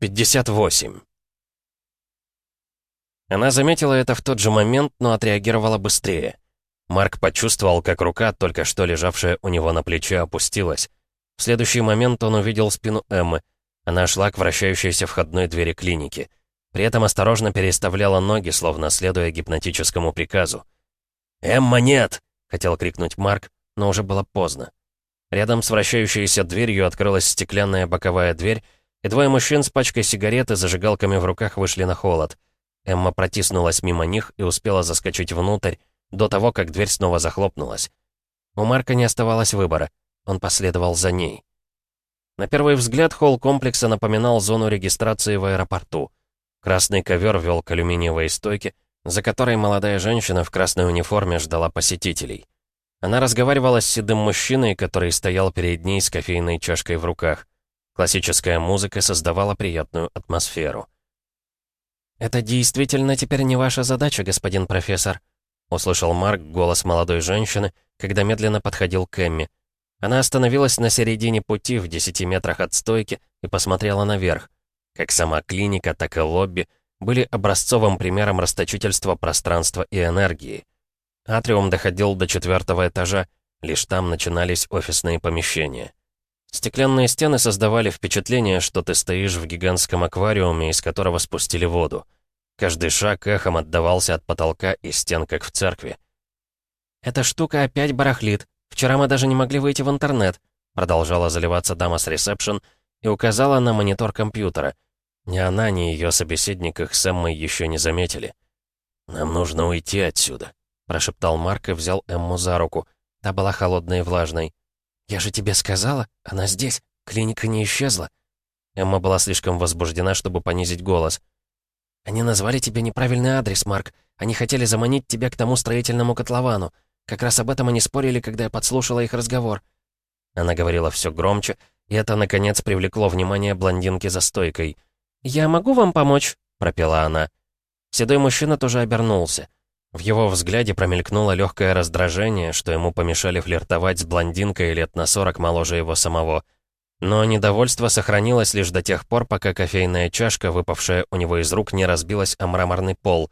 58. Она заметила это в тот же момент, но отреагировала быстрее. Марк почувствовал, как рука, только что лежавшая у него на плече, опустилась. В следующий момент он увидел спину Эммы. Она шла к вращающейся входной двери клиники. При этом осторожно переставляла ноги, словно следуя гипнотическому приказу. «Эмма, нет!» — хотел крикнуть Марк, но уже было поздно. Рядом с вращающейся дверью открылась стеклянная боковая дверь, и двое мужчин с пачкой сигарет и зажигалками в руках вышли на холод. Эмма протиснулась мимо них и успела заскочить внутрь, до того, как дверь снова захлопнулась. У Марка не оставалось выбора. Он последовал за ней. На первый взгляд холл комплекса напоминал зону регистрации в аэропорту. Красный ковер вел к алюминиевой стойке, за которой молодая женщина в красной униформе ждала посетителей. Она разговаривала с седым мужчиной, который стоял перед ней с кофейной чашкой в руках. Классическая музыка создавала приятную атмосферу. «Это действительно теперь не ваша задача, господин профессор», услышал Марк голос молодой женщины, когда медленно подходил к Эмми. Она остановилась на середине пути в десяти метрах от стойки и посмотрела наверх. Как сама клиника, так и лобби были образцовым примером расточительства пространства и энергии. Атриум доходил до четвертого этажа, лишь там начинались офисные помещения. Стеклянные стены создавали впечатление, что ты стоишь в гигантском аквариуме, из которого спустили воду. Каждый шаг эхом отдавался от потолка и стен, как в церкви. «Эта штука опять барахлит. Вчера мы даже не могли выйти в интернет», продолжала заливаться дама с ресепшн и указала на монитор компьютера. Ни она, ни ее собеседник их с Эммой еще не заметили. «Нам нужно уйти отсюда», прошептал Марк и взял Эмму за руку. Та была холодной и влажной. «Я же тебе сказала, она здесь, клиника не исчезла». Эмма была слишком возбуждена, чтобы понизить голос. «Они назвали тебе неправильный адрес, Марк. Они хотели заманить тебя к тому строительному котловану. Как раз об этом они спорили, когда я подслушала их разговор». Она говорила все громче, и это, наконец, привлекло внимание блондинки за стойкой. «Я могу вам помочь?» — пропела она. Седой мужчина тоже обернулся. В его взгляде промелькнуло легкое раздражение, что ему помешали флиртовать с блондинкой лет на сорок моложе его самого. Но недовольство сохранилось лишь до тех пор, пока кофейная чашка, выпавшая у него из рук, не разбилась о мраморный пол.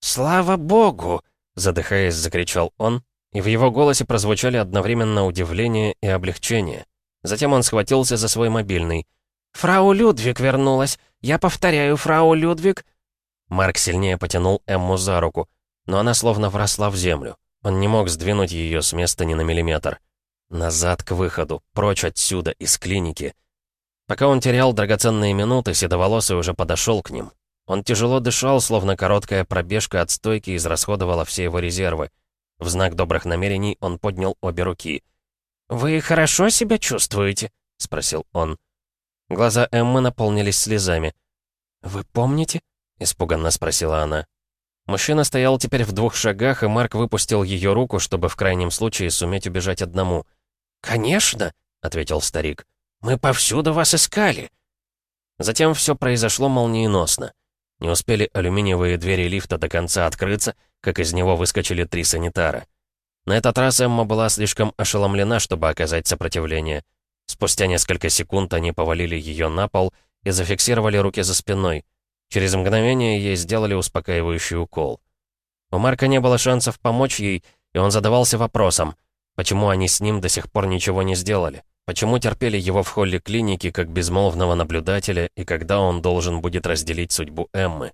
«Слава богу!» — задыхаясь, закричал он, и в его голосе прозвучали одновременно удивление и облегчение. Затем он схватился за свой мобильный. «Фрау Людвиг вернулась! Я повторяю, фрау Людвиг!» Марк сильнее потянул Эмму за руку но она словно вросла в землю. Он не мог сдвинуть ее с места ни на миллиметр. Назад к выходу, прочь отсюда, из клиники. Пока он терял драгоценные минуты, Седоволосый уже подошел к ним. Он тяжело дышал, словно короткая пробежка от стойки израсходовала все его резервы. В знак добрых намерений он поднял обе руки. «Вы хорошо себя чувствуете?» — спросил он. Глаза Эммы наполнились слезами. «Вы помните?» — испуганно спросила она. Мужчина стоял теперь в двух шагах, и Марк выпустил ее руку, чтобы в крайнем случае суметь убежать одному. «Конечно», — ответил старик. «Мы повсюду вас искали». Затем все произошло молниеносно. Не успели алюминиевые двери лифта до конца открыться, как из него выскочили три санитара. На этот раз Эмма была слишком ошеломлена, чтобы оказать сопротивление. Спустя несколько секунд они повалили ее на пол и зафиксировали руки за спиной — Через мгновение ей сделали успокаивающий укол. У Марка не было шансов помочь ей, и он задавался вопросом, почему они с ним до сих пор ничего не сделали, почему терпели его в холле клиники как безмолвного наблюдателя и когда он должен будет разделить судьбу Эммы.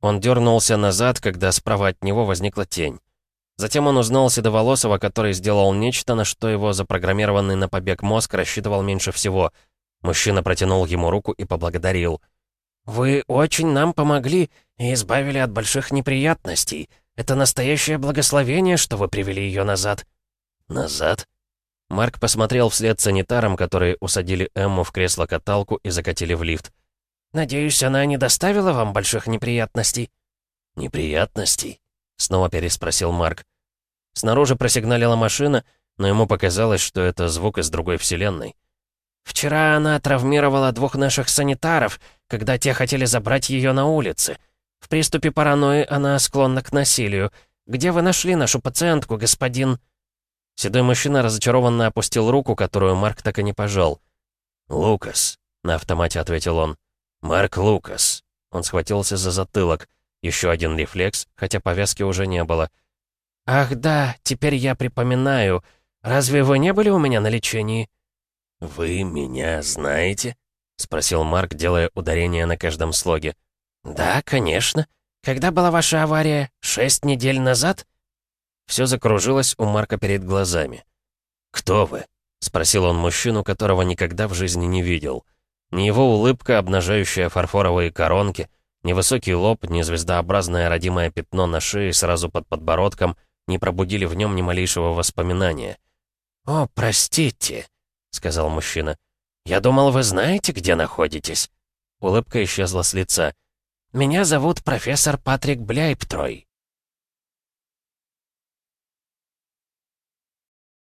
Он дернулся назад, когда справа от него возникла тень. Затем он узнал Седоволосого, который сделал нечто, на что его запрограммированный на побег мозг рассчитывал меньше всего. Мужчина протянул ему руку и поблагодарил. «Вы очень нам помогли и избавили от больших неприятностей. Это настоящее благословение, что вы привели ее назад». «Назад?» Марк посмотрел вслед санитарам, которые усадили Эмму в кресло-каталку и закатили в лифт. «Надеюсь, она не доставила вам больших неприятностей?» «Неприятностей?» — снова переспросил Марк. Снаружи просигналила машина, но ему показалось, что это звук из другой вселенной. «Вчера она травмировала двух наших санитаров, когда те хотели забрать ее на улице. В приступе паранойи она склонна к насилию. Где вы нашли нашу пациентку, господин?» Седой мужчина разочарованно опустил руку, которую Марк так и не пожал. «Лукас», — на автомате ответил он. «Марк Лукас». Он схватился за затылок. Еще один рефлекс, хотя повязки уже не было. «Ах да, теперь я припоминаю. Разве вы не были у меня на лечении?» «Вы меня знаете?» — спросил Марк, делая ударение на каждом слоге. «Да, конечно. Когда была ваша авария? Шесть недель назад?» Все закружилось у Марка перед глазами. «Кто вы?» — спросил он мужчину, которого никогда в жизни не видел. Ни его улыбка, обнажающая фарфоровые коронки, ни высокий лоб, ни звездообразное родимое пятно на шее сразу под подбородком не пробудили в нем ни малейшего воспоминания. «О, простите», — сказал мужчина. «Я думал, вы знаете, где находитесь?» Улыбка исчезла с лица. «Меня зовут профессор Патрик Бляйптрой».